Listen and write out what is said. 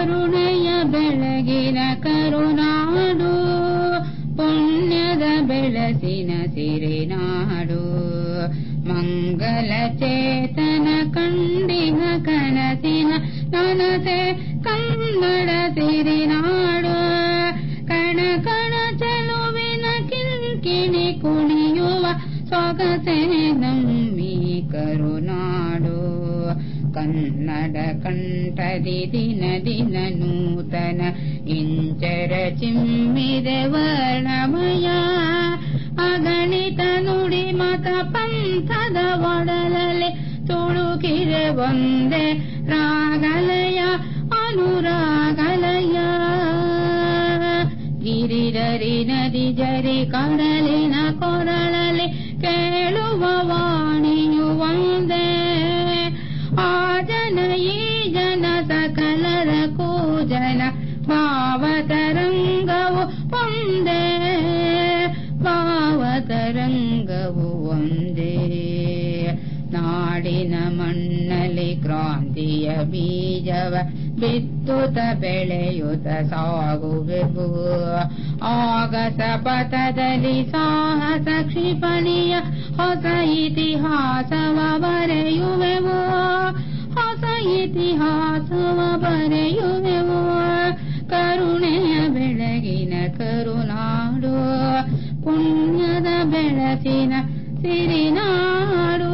ಕರುಣೆಯ ಬೆಳಗಿನ ಕರುನಾಡು, ಪುಣ್ಯದ ಬೆಳಸಿನ ಸಿರಿನಾಡು ಮಂಗಲ ಚೇತನ ಕಂಡಿನ ಕನಸಿನ ನನಸೆ ಕನ್ನಡ ಸಿರಿನಾಡು ಕಣ ಕಣ ಚೆಲುವಿನ ಕಿಂಕಿಣಿ ಕುಣಿಯುವ ಸೊಗಸೆ ನಮ್ಮಿ ಕರುನಾಡು ಕನ್ನಡ ಕಂಠದಿ ದಿನ ದಿನ ನೂತನ ಇಂಚರ ಚಿಮ್ಮಿದೆ ವರ್ಣಮಯ. ಅಗಣಿತ ನುಡಿ ಮತ ಪಂಥದ ಒಡಲಲೆ ತುಳುಕಿರೆ ಒಂದೇ ರಾಗಲಯ, ಅನುರಾಗಲಯ. ಗಿರಿರರಿ ನದಿ ಜರಿ ಕಡಲಿನ ಕೊರಳಲೆ ಕೇಳುವ ಭಾವತರಂಗವು ಒಂದೇ ಭಾವತರಂಗವು ಒಂದೇ. ನಾಡಿನ ಮಣ್ಣಲ್ಲಿ ಕ್ರಾಂತಿಯ ಬೀಜವ ಬಿತ್ತುತ ಬೆಳೆಯುತ ಸಾಗುವೆವು. ಆಗಸ ಪಥದಲ್ಲಿ ಸಾಹಸ ಕ್ಷಿಪಣಿಯ ಹೊಸ ಇತಿಹಾಸವ ಬರೆಯುವೆವು. ಪುಣ್ಯದ ಬೆಳಕಿನ ಸಿರಿನಾಡು.